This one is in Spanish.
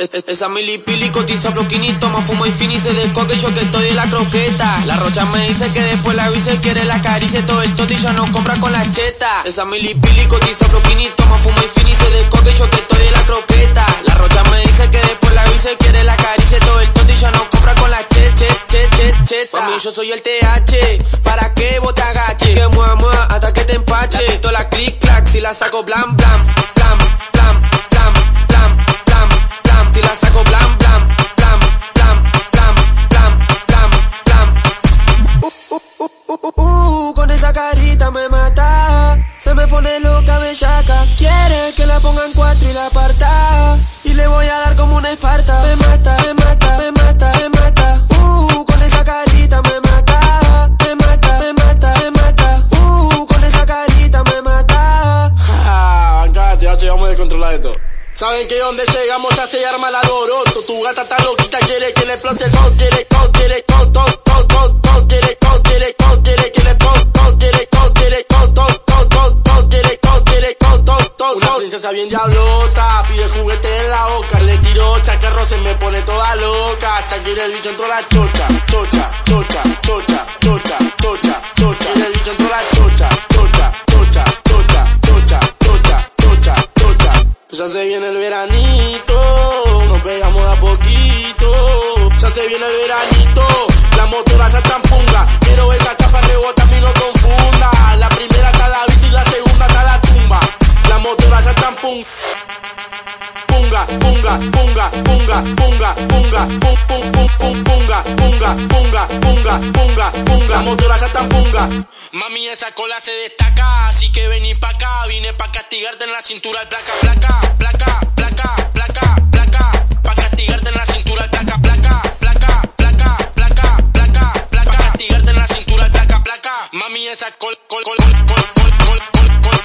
Esa milipili cotiza floquinito, más fuma y fin y se descoque yo que estoy en la croqueta. La rocha me dice que después la vice quiere la caricia todo el toti ya no compra con la cheta. Esa milipili cotiza floquinito, más fuma y fin y se descoque yo que estoy en la croqueta. La rocha me dice que después la vice quiere la caricia todo el toti ya no compra con la che, che, che, che, cheta. Mami, yo soy el TH, para que vos te agaches. Que mueva, mueva, hasta que te empache. Toda la click clack, si la saco blam, blam, bancate, ya llegamos de controlar esto. Saben que donde llegamos ya se arma la loroto. Tu gata está loquita, quiere que le explote todo, quiere todo, quiere todo, todo, todo, todo, quiere todo, quiere todo, quiere que le todo, quiere todo, quiere todo, todo, todo, todo, quiere todo, quiere todo, todo. Una princesa bien diablota, pide juguete en la boca, le tiro chacarro, se me pone toda loca. Quiere el bicho entró la chocha, chocha, chocha, Ya se viene el veranito, nos pegamos de a poquito. Ya se viene el veranito, la motora ya está en punga. Quiero esa chapa rebota, mí no confunda. La primera está la bici y la segunda está la tumba. La motora ya está en punga. Punga, punga, punga, punga, punga, punga, pum, pum, pum, punga, punga, punga, punga, punga, punga. Ya punga. Mami, esa cola se destaca, así que vení pa' acá. Vine pa' castigarte en la cintura, placa, placa, placa, placa, placa, placa. Pa' castigarte en la cintura, placa, placa, placa, placa, placa, placa, placa. Castigarte en la cintura, placa, placa. Mami, esa col, col, col, col, col, col, col.